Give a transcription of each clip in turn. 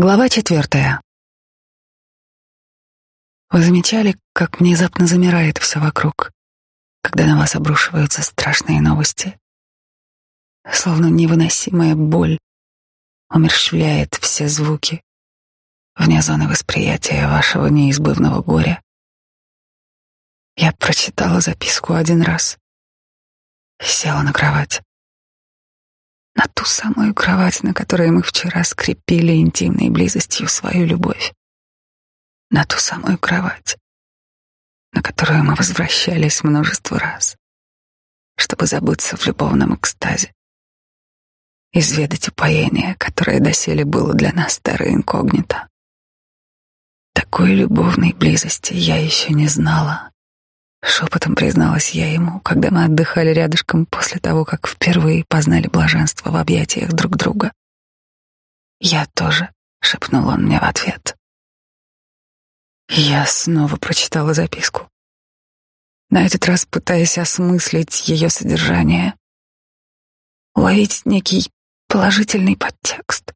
Глава четвертая. Вы замечали, как внезапно замирает все вокруг, когда на вас обрушиваются страшные новости? Словно невыносимая боль умерщвляет все звуки вне зоны восприятия вашего неизбывного горя. Я прочитала записку один раз, села на кровать на ту самую кровать, на которой мы вчера скрепили интимной близостью свою любовь, на ту самую кровать, на которую мы возвращались множество раз, чтобы забыться в любовном экстазе, изведать упоение, которое доселе было для нас старой инкогнито. Такой любовной близости я еще не знала. Шепотом призналась я ему, когда мы отдыхали рядышком после того, как впервые познали блаженство в объятиях друг друга. «Я тоже», — шепнул он мне в ответ. Я снова прочитала записку. На этот раз пытаясь осмыслить ее содержание, уловить некий положительный подтекст.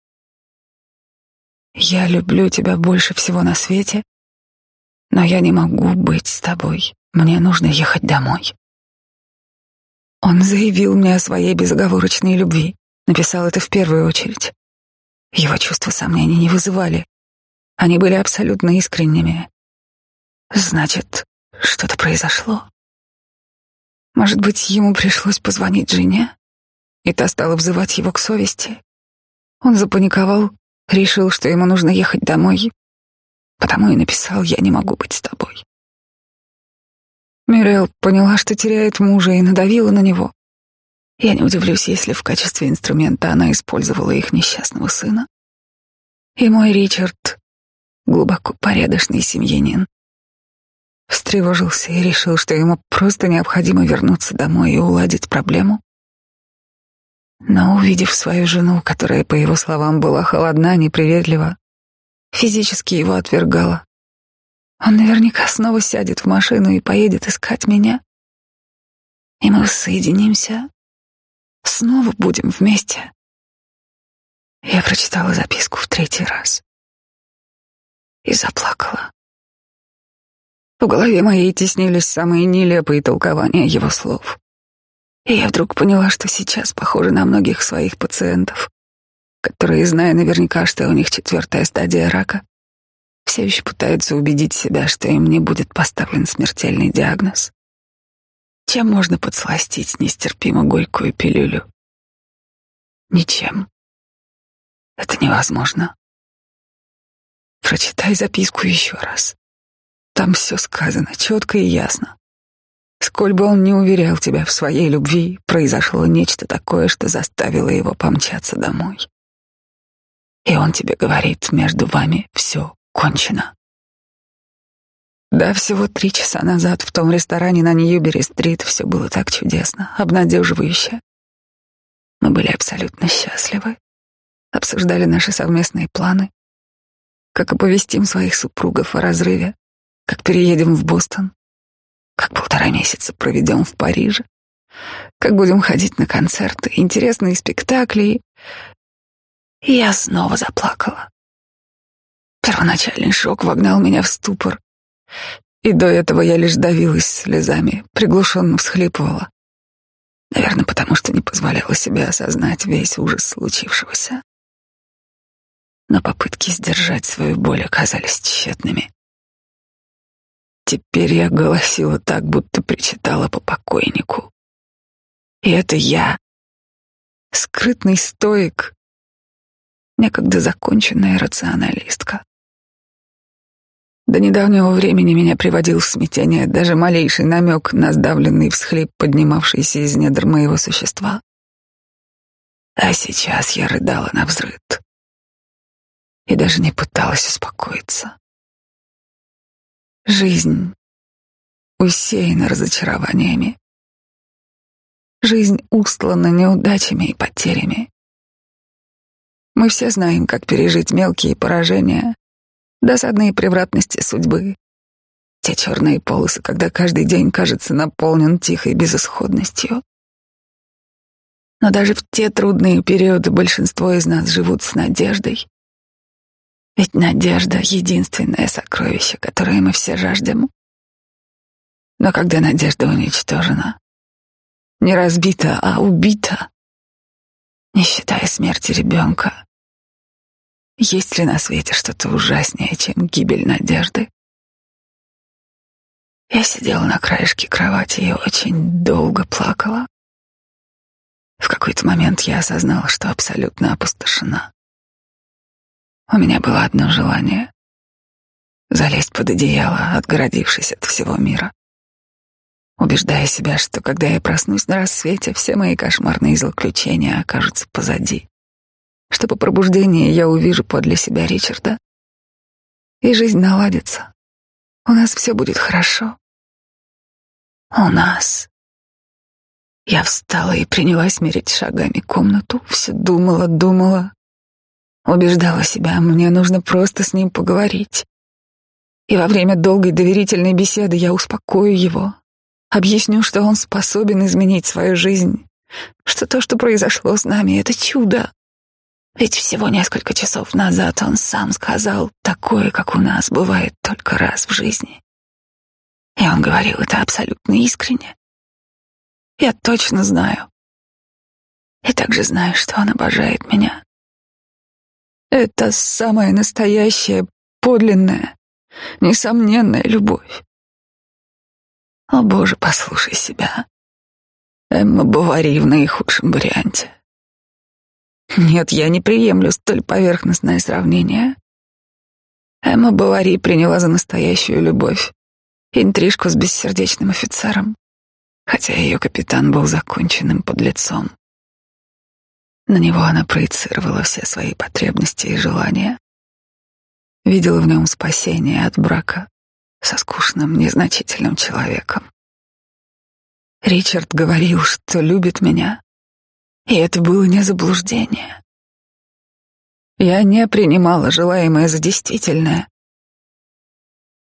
«Я люблю тебя больше всего на свете, но я не могу быть с тобой. Мне нужно ехать домой. Он заявил мне о своей безоговорочной любви, написал это в первую очередь. Его чувства сомнений не вызывали. Они были абсолютно искренними. Значит, что-то произошло. Может быть, ему пришлось позвонить жене, и та стала взывать его к совести. Он запаниковал, решил, что ему нужно ехать домой, потому и написал «Я не могу быть с тобой». Мюррел поняла, что теряет мужа, и надавила на него. Я не удивлюсь, если в качестве инструмента она использовала их несчастного сына. И мой Ричард, глубоко порядочный семьянин, встревожился и решил, что ему просто необходимо вернуться домой и уладить проблему. Но увидев свою жену, которая, по его словам, была холодна, неприветлива, физически его отвергала, он наверняка снова сядет в машину и поедет искать меня. И мы соединимся. Снова будем вместе. Я прочитала записку в третий раз. И заплакала. В голове моей теснились самые нелепые толкования его слов. И я вдруг поняла, что сейчас похожа на многих своих пациентов, которые, зная наверняка, что у них четвертая стадия рака, все еще пытаются убедить себя, что им не будет поставлен смертельный диагноз. Чем можно подсластить нестерпимо горькую пилюлю? Ничем. Это невозможно. Прочитай записку еще раз. Там все сказано четко и ясно. Сколь бы он не уверял тебя в своей любви, произошло нечто такое, что заставило его помчаться домой. И он тебе говорит, между вами все кончено. Да, всего три часа назад в том ресторане на Ньюбери-стрит все было так чудесно, обнадеживающе. Мы были абсолютно счастливы, обсуждали наши совместные планы, как оповестим своих супругов о разрыве, как переедем в Бостон, как полтора месяца проведем в Париже, как будем ходить на концерты, интересные спектакли. И я снова заплакала. Первоначальный шок вогнал меня в ступор. И до этого я лишь давилась слезами, приглушенно всхлипывала. Наверное, потому что не позволяла себе осознать весь ужас случившегося. Но попытки сдержать свою боль оказались тщетными. Теперь я голосила так, будто причитала по покойнику. И это я, скрытный стоик, некогда законченная рационалистка. До недавнего времени меня приводил в смятение даже малейший намек на сдавленный всхлип, поднимавшийся из недр моего существа. А сейчас я рыдала на взрыд и даже не пыталась успокоиться. Жизнь усеяна разочарованиями. Жизнь устлана неудачами и потерями. Мы все знаем, как пережить мелкие поражения, досадные превратности судьбы, те черные полосы, когда каждый день кажется наполнен тихой безысходностью. Но даже в те трудные периоды большинство из нас живут с надеждой, Ведь надежда — единственное сокровище, которое мы все жаждем. Но когда надежда уничтожена, не разбита, а убита, не считая смерти ребенка, есть ли на свете что-то ужаснее, чем гибель надежды? Я сидела на краешке кровати и очень долго плакала. В какой-то момент я осознала, что абсолютно опустошена. У меня было одно желание — залезть под одеяло, отгородившись от всего мира. Убеждая себя, что когда я проснусь на рассвете, все мои кошмарные злоключения окажутся позади. Что по пробуждении я увижу подле себя Ричарда. И жизнь наладится. У нас все будет хорошо. У нас. Я встала и принялась мерить шагами комнату. Все думала, думала. Убеждала себя, мне нужно просто с ним поговорить. И во время долгой доверительной беседы я успокою его, объясню, что он способен изменить свою жизнь, что то, что произошло с нами, это чудо. Ведь всего несколько часов назад он сам сказал, такое, как у нас, бывает только раз в жизни. И он говорил это абсолютно искренне. Я точно знаю. И также знаю, что он обожает меня. Это самая настоящая, подлинная, несомненная любовь. О, Боже, послушай себя. Эмма Бавари в наихудшем варианте. Нет, я не приемлю столь поверхностное сравнение. Эмма Бавари приняла за настоящую любовь интрижку с бессердечным офицером, хотя ее капитан был законченным подлецом. На него она проецировала все свои потребности и желания, видела в нем спасение от брака со скучным, незначительным человеком. Ричард говорил, что любит меня, и это было не заблуждение. Я не принимала желаемое за действительное,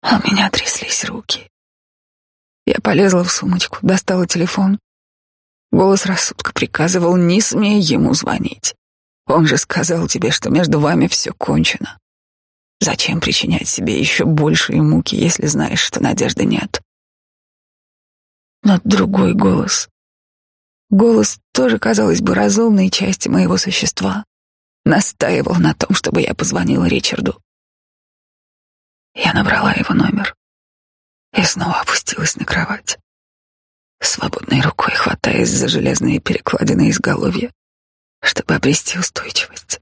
у меня тряслись руки. Я полезла в сумочку, достала телефон. Голос рассудка приказывал, не смей ему звонить. Он же сказал тебе, что между вами все кончено. Зачем причинять себе еще большие муки, если знаешь, что надежды нет? Но другой голос. Голос тоже, казалось бы, разумной части моего существа. Настаивал на том, чтобы я позвонила Ричарду. Я набрала его номер и снова опустилась на кровать, свободной рукой хватаясь за железные перекладины изголовья, чтобы обрести устойчивость,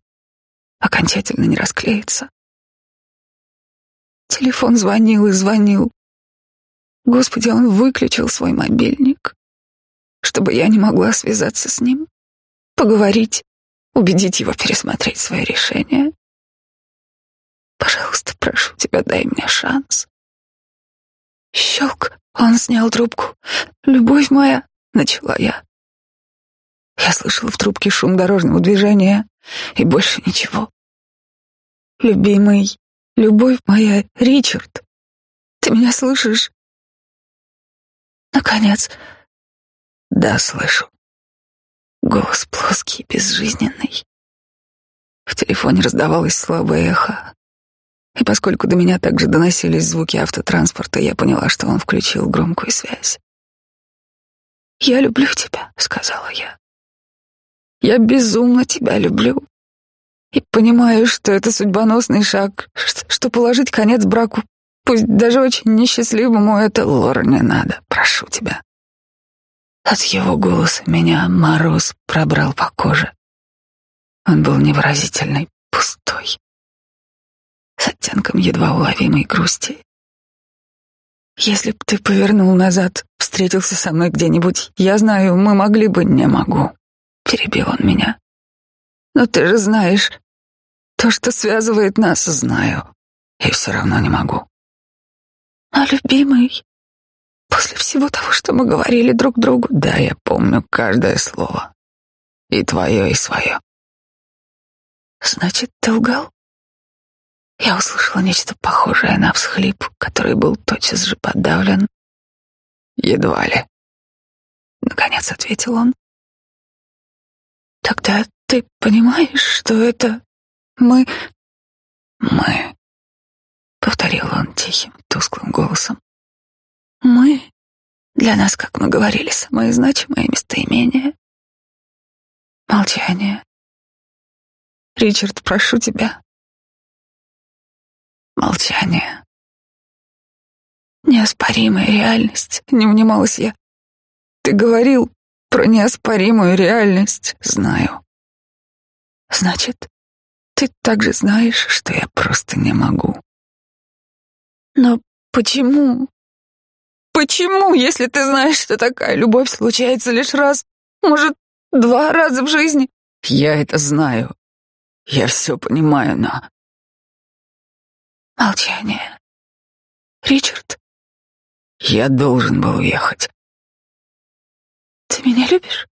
окончательно не расклеиться. Телефон звонил и звонил. Господи, он выключил свой мобильник, чтобы я не могла связаться с ним, поговорить, убедить его пересмотреть свое решение. Пожалуйста, прошу тебя, дай мне шанс. Щелк, он снял трубку. Любовь моя, начала я. Я слышала в трубке шум дорожного движения и больше ничего. Любимый, любовь моя, Ричард, ты меня слышишь? Наконец. Да, слышу. Голос плоский, безжизненный. В телефоне раздавалось слабое эхо. И поскольку до меня также доносились звуки автотранспорта, я поняла, что он включил громкую связь. «Я люблю тебя», — сказала я. «Я безумно тебя люблю. И понимаю, что это судьбоносный шаг, что положить конец браку, пусть даже очень несчастливому, это Лора не надо, прошу тебя». От его голоса меня мороз пробрал по коже. Он был невыразительный, пустой с оттенком едва уловимой грусти. Если б ты повернул назад, встретился со мной где-нибудь, я знаю, мы могли бы, не могу. Перебил он меня. Но ты же знаешь, то, что связывает нас, знаю. И все равно не могу. А любимый, после всего того, что мы говорили друг другу, да, я помню каждое слово. И твое, и свое. Значит, ты лгал? Я услышала нечто похожее на всхлип, который был тотчас же подавлен. Едва ли. Наконец ответил он. Тогда ты понимаешь, что это мы... Мы, повторил он тихим, тусклым голосом. Мы для нас, как мы говорили, самое значимое местоимение. Молчание. Ричард, прошу тебя. Молчание. Неоспоримая реальность, не унималась я. Ты говорил про неоспоримую реальность, знаю. Значит, ты также знаешь, что я просто не могу. Но почему? Почему, если ты знаешь, что такая любовь случается лишь раз, может, два раза в жизни? Я это знаю. Я все понимаю, но... Молчание. Ричард, я должен был уехать. Ты меня любишь?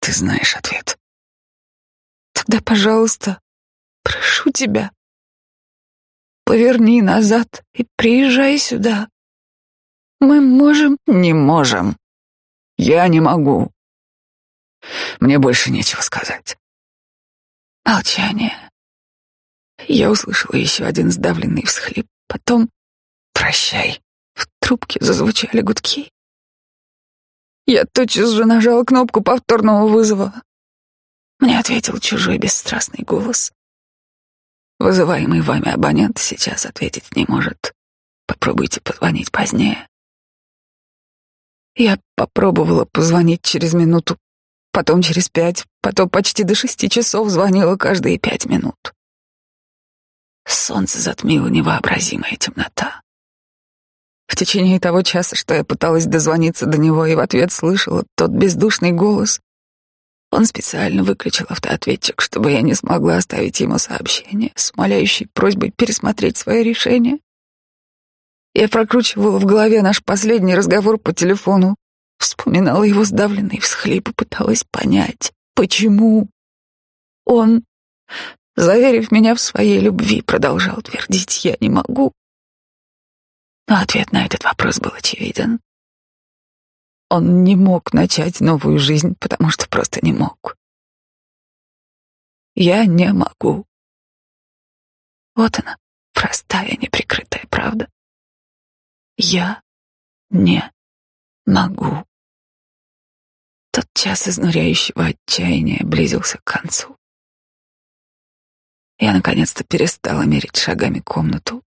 Ты знаешь ответ. Тогда, пожалуйста, прошу тебя, поверни назад и приезжай сюда. Мы можем? Не можем. Я не могу. Мне больше нечего сказать. Молчание. Я услышала еще один сдавленный всхлип. Потом «Прощай». В трубке зазвучали гудки. Я тотчас же нажала кнопку повторного вызова. Мне ответил чужой бесстрастный голос. Вызываемый вами абонент сейчас ответить не может. Попробуйте позвонить позднее. Я попробовала позвонить через минуту, потом через пять, потом почти до шести часов звонила каждые пять минут. Солнце затмило невообразимая темнота. В течение того часа, что я пыталась дозвониться до него и в ответ слышала тот бездушный голос, он специально выключил автоответчик, чтобы я не смогла оставить ему сообщение с моляющей просьбой пересмотреть свое решение. Я прокручивала в голове наш последний разговор по телефону, вспоминала его сдавленный всхлип и пыталась понять, почему он, заверив меня в своей любви, продолжал твердить «я не могу». Но ответ на этот вопрос был очевиден. Он не мог начать новую жизнь, потому что просто не мог. Я не могу. Вот она, простая, неприкрытая правда. Я не могу. Тот час изнуряющего отчаяния близился к концу. Я наконец-то перестала мерить шагами комнату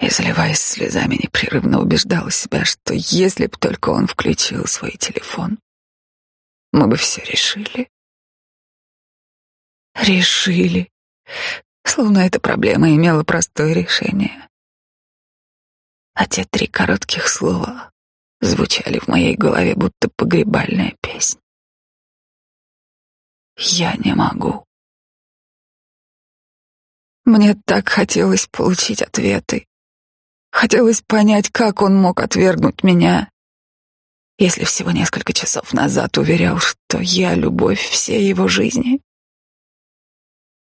и, заливаясь слезами, непрерывно убеждала себя, что если б только он включил свой телефон, мы бы все решили. Решили. Словно эта проблема имела простое решение. А те три коротких слова звучали в моей голове, будто погребальная песня. Я не могу. Мне так хотелось получить ответы, Хотелось понять, как он мог отвергнуть меня, если всего несколько часов назад уверял, что я — любовь всей его жизни.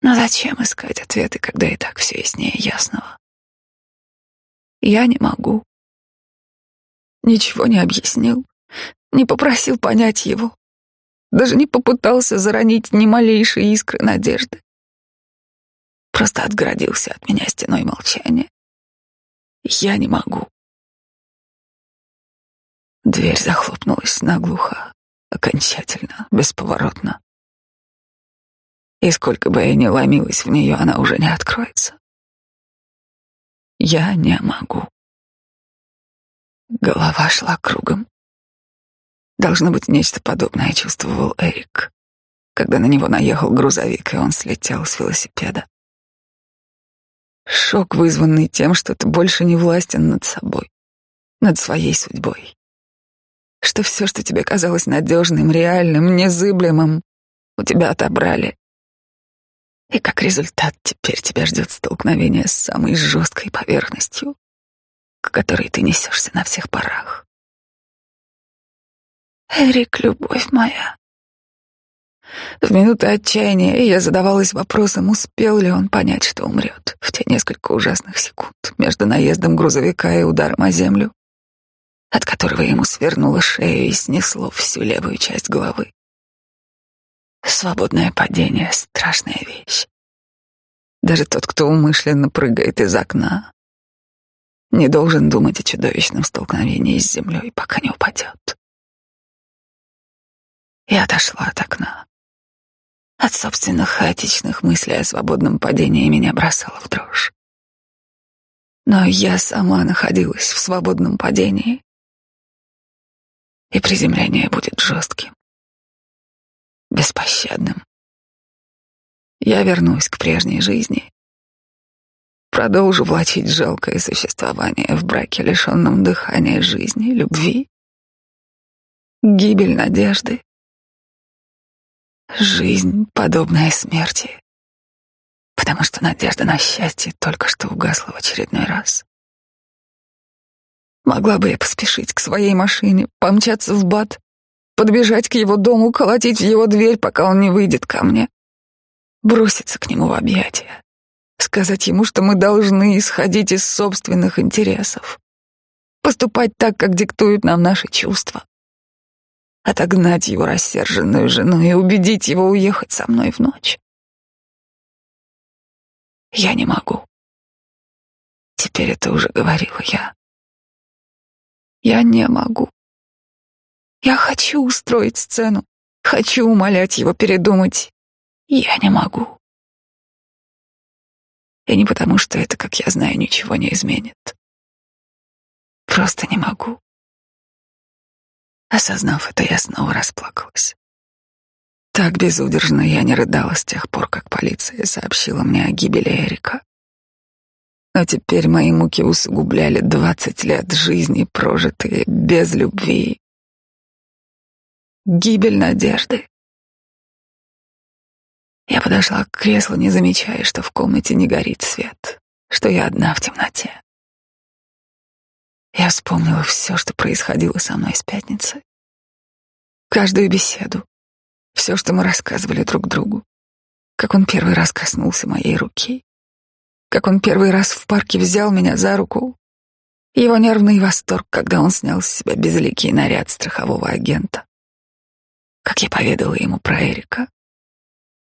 Но зачем искать ответы, когда и так все яснее ясного? Я не могу. Ничего не объяснил, не попросил понять его, даже не попытался заронить ни малейшей искры надежды. Просто отгородился от меня стеной молчания. Я не могу. Дверь захлопнулась наглухо, окончательно, бесповоротно. И сколько бы я ни ломилась в нее, она уже не откроется. Я не могу. Голова шла кругом. Должно быть, нечто подобное чувствовал Эрик, когда на него наехал грузовик, и он слетел с велосипеда. Шок, вызванный тем, что ты больше не властен над собой, над своей судьбой. Что все, что тебе казалось надежным, реальным, незыблемым, у тебя отобрали. И как результат теперь тебя ждет столкновение с самой жесткой поверхностью, к которой ты несешься на всех парах. Эрик, любовь моя, в минуты отчаяния я задавалась вопросом, успел ли он понять, что умрет в те несколько ужасных секунд между наездом грузовика и ударом о землю, от которого ему свернуло шею и снесло всю левую часть головы. Свободное падение — страшная вещь. Даже тот, кто умышленно прыгает из окна, не должен думать о чудовищном столкновении с землей, пока не упадет. Я отошла от окна. От собственных хаотичных мыслей о свободном падении меня бросало в дрожь. Но я сама находилась в свободном падении, и приземление будет жестким, беспощадным. Я вернусь к прежней жизни, продолжу влачить жалкое существование в браке, лишенном дыхания жизни, любви, гибель надежды, жизнь, подобная смерти, потому что надежда на счастье только что угасла в очередной раз. Могла бы я поспешить к своей машине, помчаться в бат, подбежать к его дому, колотить в его дверь, пока он не выйдет ко мне, броситься к нему в объятия, сказать ему, что мы должны исходить из собственных интересов, поступать так, как диктуют нам наши чувства, отогнать его рассерженную жену и убедить его уехать со мной в ночь. Я не могу. Теперь это уже говорила я. Я не могу. Я хочу устроить сцену, хочу умолять его передумать. Я не могу. И не потому, что это, как я знаю, ничего не изменит. Просто не могу. Осознав это, я снова расплакалась. Так безудержно я не рыдала с тех пор, как полиция сообщила мне о гибели Эрика. Но теперь мои муки усугубляли двадцать лет жизни, прожитые без любви. Гибель надежды. Я подошла к креслу, не замечая, что в комнате не горит свет, что я одна в темноте. Я вспомнила все, что происходило со мной с пятницы. Каждую беседу, все, что мы рассказывали друг другу, как он первый раз коснулся моей руки, как он первый раз в парке взял меня за руку, его нервный восторг, когда он снял с себя безликий наряд страхового агента, как я поведала ему про Эрика,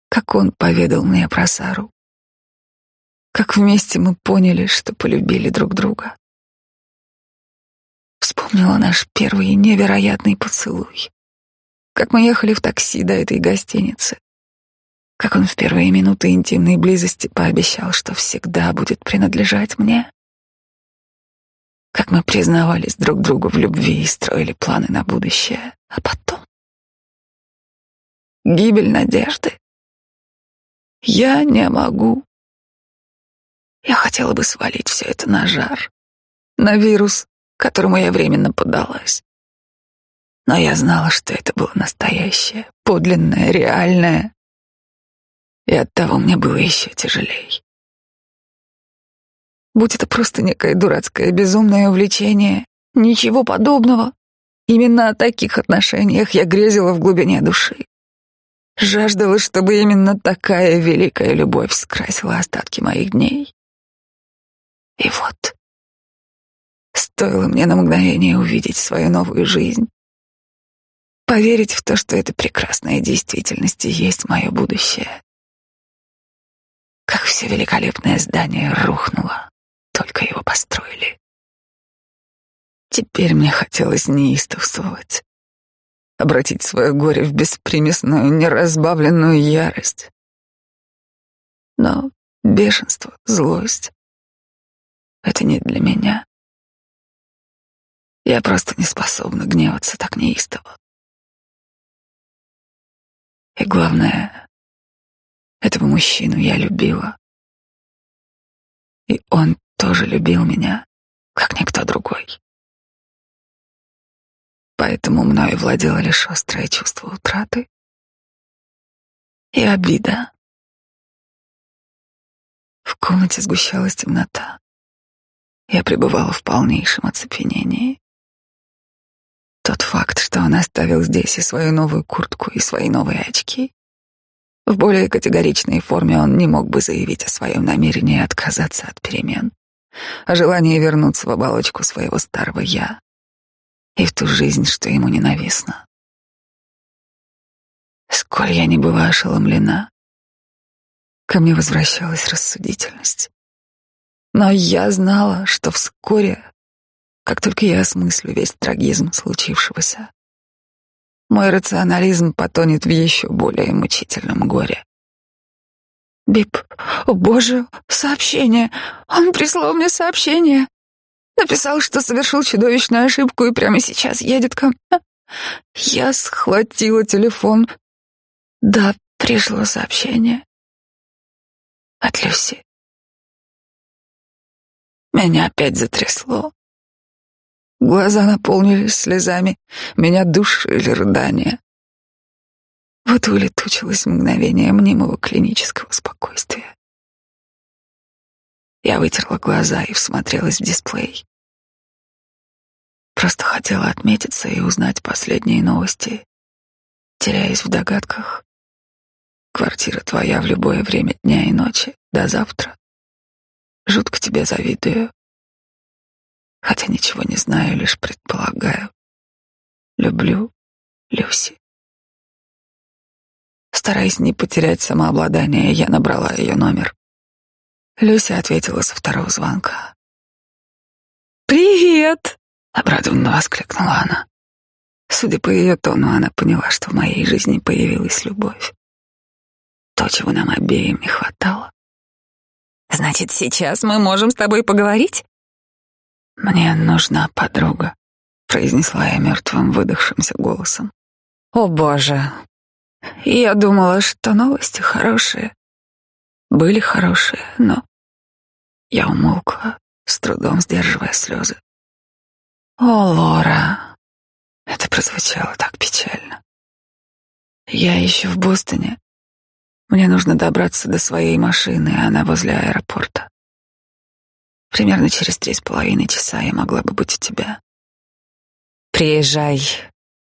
как он поведал мне про Сару, как вместе мы поняли, что полюбили друг друга. Вспомнила наш первый невероятный поцелуй, как мы ехали в такси до этой гостиницы, как он в первые минуты интимной близости пообещал, что всегда будет принадлежать мне. Как мы признавались друг другу в любви и строили планы на будущее. А потом... Гибель надежды. Я не могу. Я хотела бы свалить все это на жар, на вирус, которому я временно поддалась. Но я знала, что это было настоящее, подлинное, реальное, и оттого мне было еще тяжелей. Будь это просто некое дурацкое безумное увлечение, ничего подобного. Именно о таких отношениях я грезила в глубине души. Жаждала, чтобы именно такая великая любовь скрасила остатки моих дней. И вот, стоило мне на мгновение увидеть свою новую жизнь, поверить в то, что эта прекрасная действительность и есть мое будущее как все великолепное здание рухнуло, только его построили. Теперь мне хотелось неистовствовать, обратить свое горе в беспримесную, неразбавленную ярость. Но бешенство, злость — это не для меня. Я просто не способна гневаться так неистово. И главное, этого мужчину я любила. И он тоже любил меня, как никто другой. Поэтому мною владело лишь острое чувство утраты и обида. В комнате сгущалась темнота. Я пребывала в полнейшем оцепенении. Тот факт, что он оставил здесь и свою новую куртку, и свои новые очки, в более категоричной форме он не мог бы заявить о своем намерении отказаться от перемен, о желании вернуться в оболочку своего старого «я» и в ту жизнь, что ему ненавистна. Сколь я не была ошеломлена, ко мне возвращалась рассудительность. Но я знала, что вскоре, как только я осмыслю весь трагизм случившегося, мой рационализм потонет в еще более мучительном горе. Бип, о боже, сообщение. Он прислал мне сообщение. Написал, что совершил чудовищную ошибку и прямо сейчас едет ко мне. Я схватила телефон. Да, пришло сообщение. От Люси. Меня опять затрясло. Глаза наполнились слезами, меня душили рыдания. Вот улетучилось мгновение мнимого клинического спокойствия. Я вытерла глаза и всмотрелась в дисплей. Просто хотела отметиться и узнать последние новости, теряясь в догадках. Квартира твоя в любое время дня и ночи. До завтра. Жутко тебе завидую. Хотя ничего не знаю, лишь предполагаю. Люблю Люси. Стараясь не потерять самообладание, я набрала ее номер. Люся ответила со второго звонка. «Привет!» — обрадованно воскликнула она. Судя по ее тону, она поняла, что в моей жизни появилась любовь. То, чего нам обеим не хватало. «Значит, сейчас мы можем с тобой поговорить?» «Мне нужна подруга», — произнесла я мертвым выдохшимся голосом. «О, Боже!» Я думала, что новости хорошие. Были хорошие, но я умолкла, с трудом сдерживая слезы. О, Лора, это прозвучало так печально. Я еще в Бостоне. Мне нужно добраться до своей машины, она возле аэропорта. Примерно через три с половиной часа я могла бы быть у тебя. Приезжай.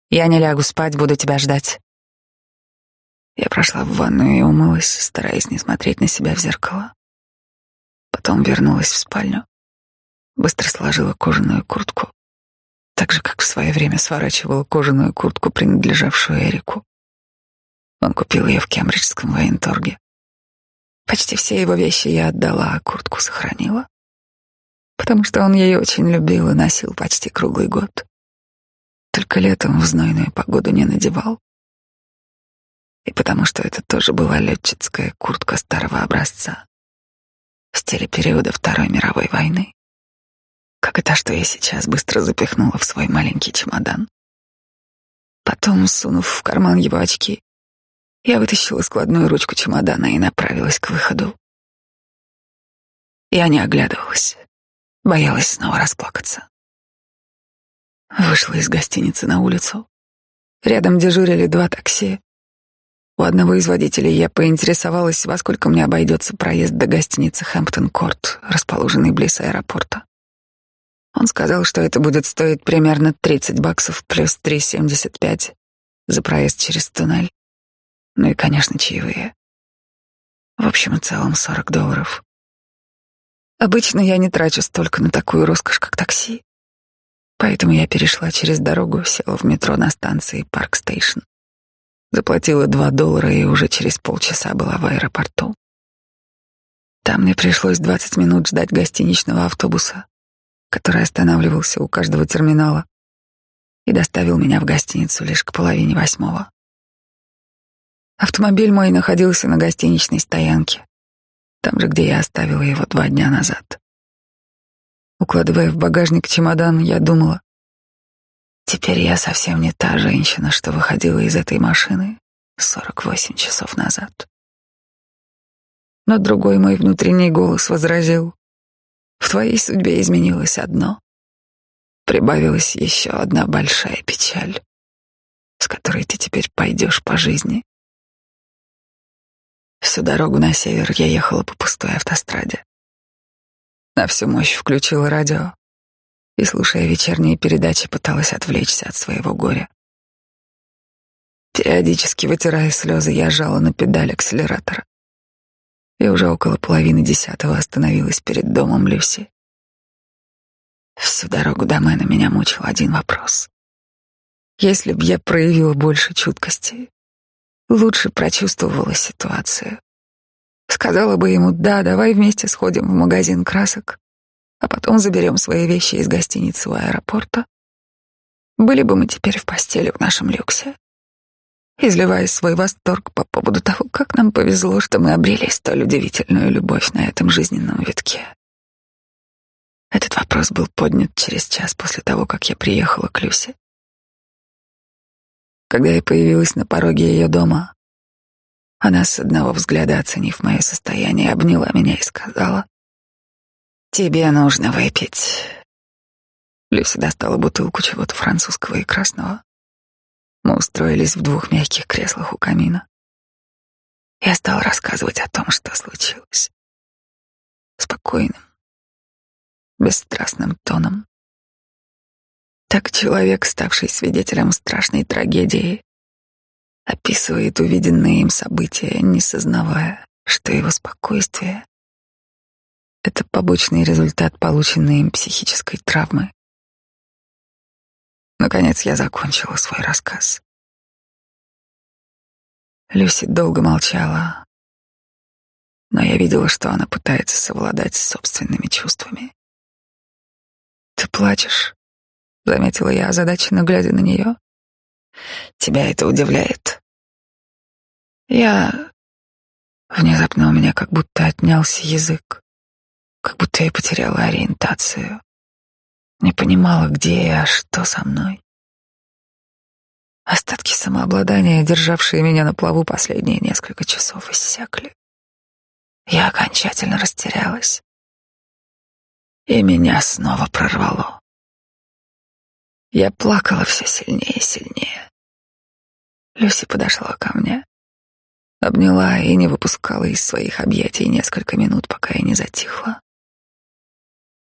Я не лягу спать, буду тебя ждать. Я прошла в ванную и умылась, стараясь не смотреть на себя в зеркало. Потом вернулась в спальню. Быстро сложила кожаную куртку, так же, как в свое время сворачивала кожаную куртку, принадлежавшую Эрику. Он купил ее в Кембриджском военторге. Почти все его вещи я отдала, а куртку сохранила. Потому что он ее очень любил и носил почти круглый год. Только летом в знойную погоду не надевал и потому что это тоже была летчицкая куртка старого образца в стиле периода Второй мировой войны, как и та, что я сейчас быстро запихнула в свой маленький чемодан. Потом, сунув в карман его очки, я вытащила складную ручку чемодана и направилась к выходу. Я не оглядывалась, боялась снова расплакаться. Вышла из гостиницы на улицу. Рядом дежурили два такси. У одного из водителей я поинтересовалась, во сколько мне обойдется проезд до гостиницы Хэмптон-Корт, расположенной близ аэропорта. Он сказал, что это будет стоить примерно 30 баксов плюс 3,75 за проезд через туннель. Ну и, конечно, чаевые. В общем и целом 40 долларов. Обычно я не трачу столько на такую роскошь, как такси. Поэтому я перешла через дорогу, села в метро на станции Парк Стейшн. Заплатила два доллара и уже через полчаса была в аэропорту. Там мне пришлось двадцать минут ждать гостиничного автобуса, который останавливался у каждого терминала и доставил меня в гостиницу лишь к половине восьмого. Автомобиль мой находился на гостиничной стоянке, там же, где я оставила его два дня назад. Укладывая в багажник чемодан, я думала, Теперь я совсем не та женщина, что выходила из этой машины 48 часов назад. Но другой мой внутренний голос возразил. В твоей судьбе изменилось одно. Прибавилась еще одна большая печаль, с которой ты теперь пойдешь по жизни. Всю дорогу на север я ехала по пустой автостраде. На всю мощь включила радио и, слушая вечерние передачи, пыталась отвлечься от своего горя. Периодически вытирая слезы, я жала на педаль акселератора. И уже около половины десятого остановилась перед домом Люси. Всю дорогу до Мэна меня мучил один вопрос. Если б я проявила больше чуткости, лучше прочувствовала ситуацию, сказала бы ему, да, давай вместе сходим в магазин красок, а потом заберем свои вещи из гостиницы у аэропорта, были бы мы теперь в постели в нашем люксе, изливая свой восторг по поводу того, как нам повезло, что мы обрели столь удивительную любовь на этом жизненном витке. Этот вопрос был поднят через час после того, как я приехала к Люсе. Когда я появилась на пороге ее дома, она с одного взгляда, оценив мое состояние, обняла меня и сказала, «Тебе нужно выпить». Люся достала бутылку чего-то французского и красного. Мы устроились в двух мягких креслах у камина. Я стал рассказывать о том, что случилось. Спокойным, бесстрастным тоном. Так человек, ставший свидетелем страшной трагедии, описывает увиденные им события, не сознавая, что его спокойствие — это побочный результат полученной им психической травмы. Наконец я закончила свой рассказ. Люси долго молчала, но я видела, что она пытается совладать с собственными чувствами. «Ты плачешь?» — заметила я, озадаченно глядя на нее. «Тебя это удивляет?» Я... Внезапно у меня как будто отнялся язык, как будто я потеряла ориентацию. Не понимала, где я, что со мной. Остатки самообладания, державшие меня на плаву последние несколько часов, иссякли. Я окончательно растерялась. И меня снова прорвало. Я плакала все сильнее и сильнее. Люси подошла ко мне, обняла и не выпускала из своих объятий несколько минут, пока я не затихла.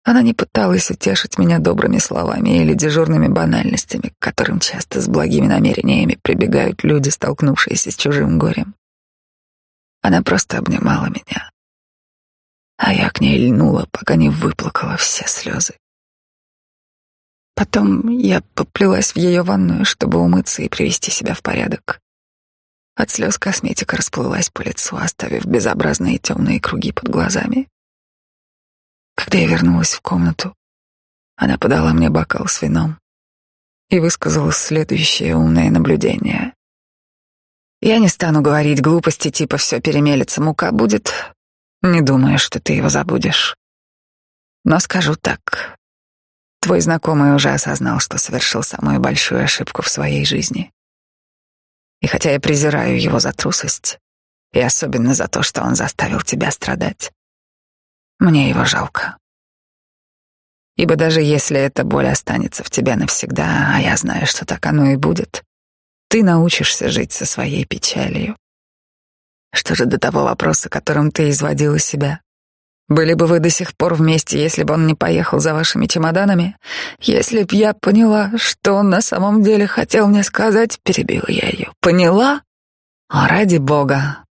Она не пыталась утешить меня добрыми словами или дежурными банальностями, к которым часто с благими намерениями прибегают люди, столкнувшиеся с чужим горем. Она просто обнимала меня, а я к ней льнула, пока не выплакала все слезы. Потом я поплелась в ее ванную, чтобы умыться и привести себя в порядок. От слез косметика расплылась по лицу, оставив безобразные темные круги под глазами. Когда я вернулась в комнату, она подала мне бокал с вином и высказала следующее умное наблюдение. Я не стану говорить глупости типа «все перемелется, мука будет». Не думаю, что ты его забудешь. Но скажу так. Твой знакомый уже осознал, что совершил самую большую ошибку в своей жизни. И хотя я презираю его за трусость, и особенно за то, что он заставил тебя страдать, мне его жалко. Ибо даже если эта боль останется в тебе навсегда, а я знаю, что так оно и будет, ты научишься жить со своей печалью. Что же до того вопроса, которым ты изводила себя? Были бы вы до сих пор вместе, если бы он не поехал за вашими чемоданами? Если б я поняла, что он на самом деле хотел мне сказать, перебила я ее. Поняла? О, ради бога.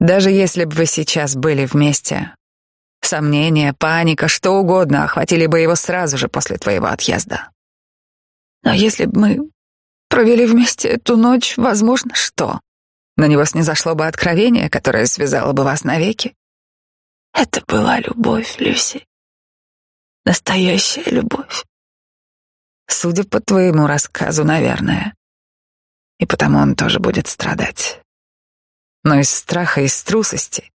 Даже если бы вы сейчас были вместе, Сомнения, паника, что угодно охватили бы его сразу же после твоего отъезда. Но если бы мы провели вместе эту ночь, возможно, что? На него снизошло бы откровение, которое связало бы вас навеки. Это была любовь, Люси. Настоящая любовь. Судя по твоему рассказу, наверное. И потому он тоже будет страдать. Но из страха и из трусости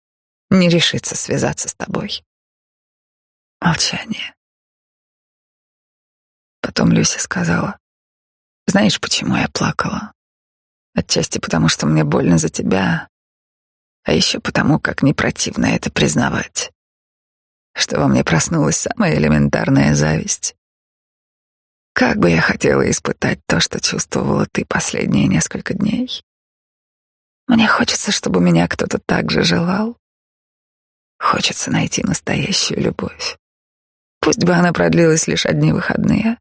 не решится связаться с тобой. Молчание. Потом Люся сказала, «Знаешь, почему я плакала? Отчасти потому, что мне больно за тебя, а еще потому, как не противно это признавать, что во мне проснулась самая элементарная зависть. Как бы я хотела испытать то, что чувствовала ты последние несколько дней. Мне хочется, чтобы меня кто-то так же желал. Хочется найти настоящую любовь. Пусть бы она продлилась лишь одни выходные.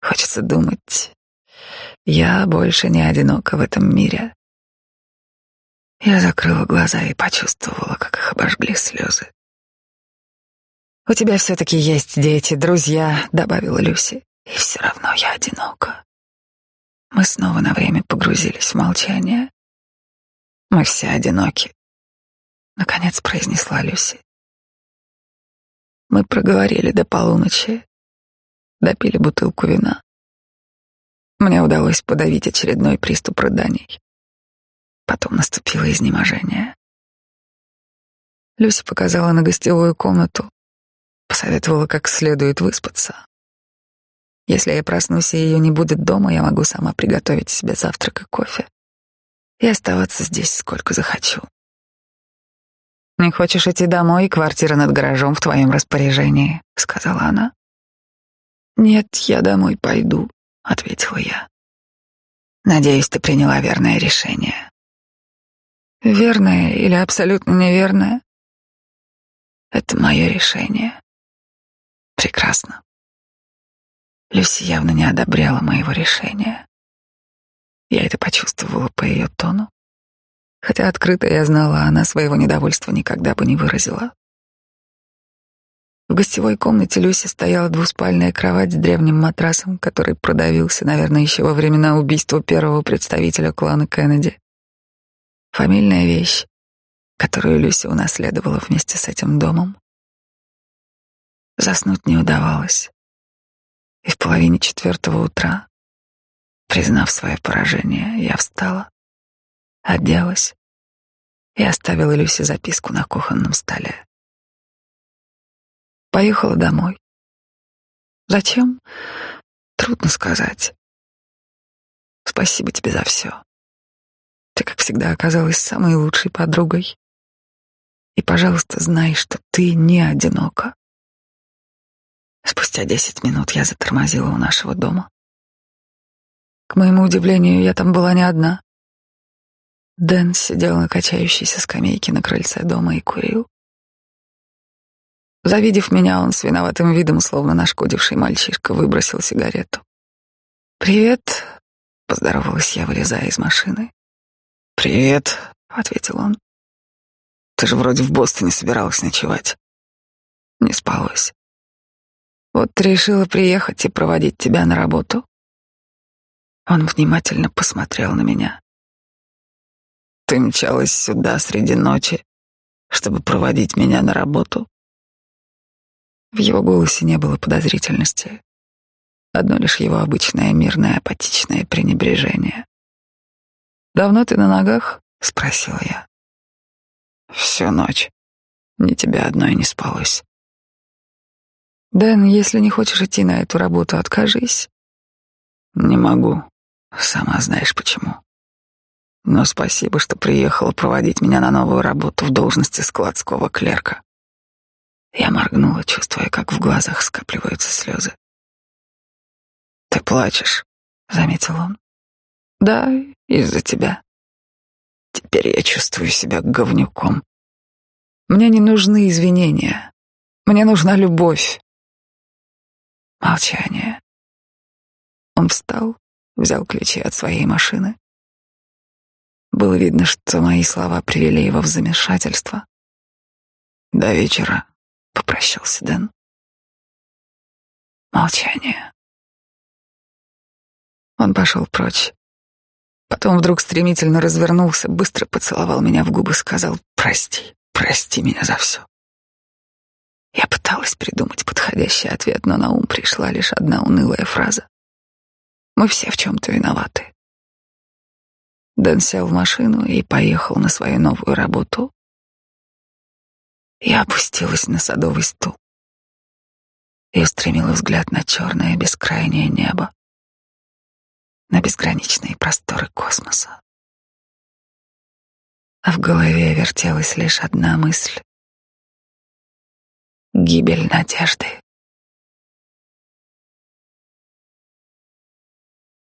Хочется думать, я больше не одинока в этом мире. Я закрыла глаза и почувствовала, как их обожгли слезы. «У тебя все-таки есть дети, друзья», — добавила Люси. «И все равно я одинока». Мы снова на время погрузились в молчание. Мы все одиноки. наконец произнесла Люси. Мы проговорили до полуночи, допили бутылку вина. Мне удалось подавить очередной приступ рыданий. Потом наступило изнеможение. Люси показала на гостевую комнату, посоветовала, как следует выспаться. Если я проснусь и ее не будет дома, я могу сама приготовить себе завтрак и кофе и оставаться здесь сколько захочу. «Не хочешь идти домой, квартира над гаражом в твоем распоряжении», — сказала она. «Нет, я домой пойду», — ответила я. «Надеюсь, ты приняла верное решение». «Верное или абсолютно неверное?» «Это мое решение». «Прекрасно». Люси явно не одобряла моего решения. Я это почувствовала по ее тону. Хотя открыто я знала, она своего недовольства никогда бы не выразила. В гостевой комнате Люси стояла двуспальная кровать с древним матрасом, который продавился, наверное, еще во времена убийства первого представителя клана Кеннеди. Фамильная вещь, которую Люси унаследовала вместе с этим домом. Заснуть не удавалось. И в половине четвертого утра, признав свое поражение, я встала, оделась и оставила Люсе записку на кухонном столе. Поехала домой. Зачем? Трудно сказать. Спасибо тебе за все. Ты, как всегда, оказалась самой лучшей подругой. И, пожалуйста, знай, что ты не одинока. Спустя десять минут я затормозила у нашего дома. К моему удивлению, я там была не одна. Дэн сидел на качающейся скамейке на крыльце дома и курил. Завидев меня, он с виноватым видом, словно нашкодивший мальчишка, выбросил сигарету. «Привет», — поздоровалась я, вылезая из машины. «Привет», — ответил он. «Ты же вроде в Бостоне собиралась ночевать». Не спалось. Вот решила приехать и проводить тебя на работу. Он внимательно посмотрел на меня. Ты мчалась сюда среди ночи, чтобы проводить меня на работу? В его голосе не было подозрительности. Одно лишь его обычное мирное апатичное пренебрежение. «Давно ты на ногах?» — спросила я. «Всю ночь. Ни тебя одной не спалось». «Дэн, если не хочешь идти на эту работу, откажись». «Не могу. Сама знаешь почему». Но спасибо, что приехала проводить меня на новую работу в должности складского клерка. Я моргнула, чувствуя, как в глазах скапливаются слезы. «Ты плачешь», — заметил он. «Да, из-за тебя. Теперь я чувствую себя говнюком. Мне не нужны извинения. Мне нужна любовь». Молчание. Он встал, взял ключи от своей машины было видно, что мои слова привели его в замешательство. «До вечера», — попрощался Дэн. Молчание. Он пошел прочь. Потом вдруг стремительно развернулся, быстро поцеловал меня в губы, сказал «Прости, прости меня за все». Я пыталась придумать подходящий ответ, но на ум пришла лишь одна унылая фраза. Мы все в чем-то виноваты. Дэн сел в машину и поехал на свою новую работу. Я опустилась на садовый стул и устремила взгляд на черное бескрайнее небо, на безграничные просторы космоса. А в голове вертелась лишь одна мысль — гибель надежды.